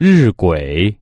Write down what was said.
日晷。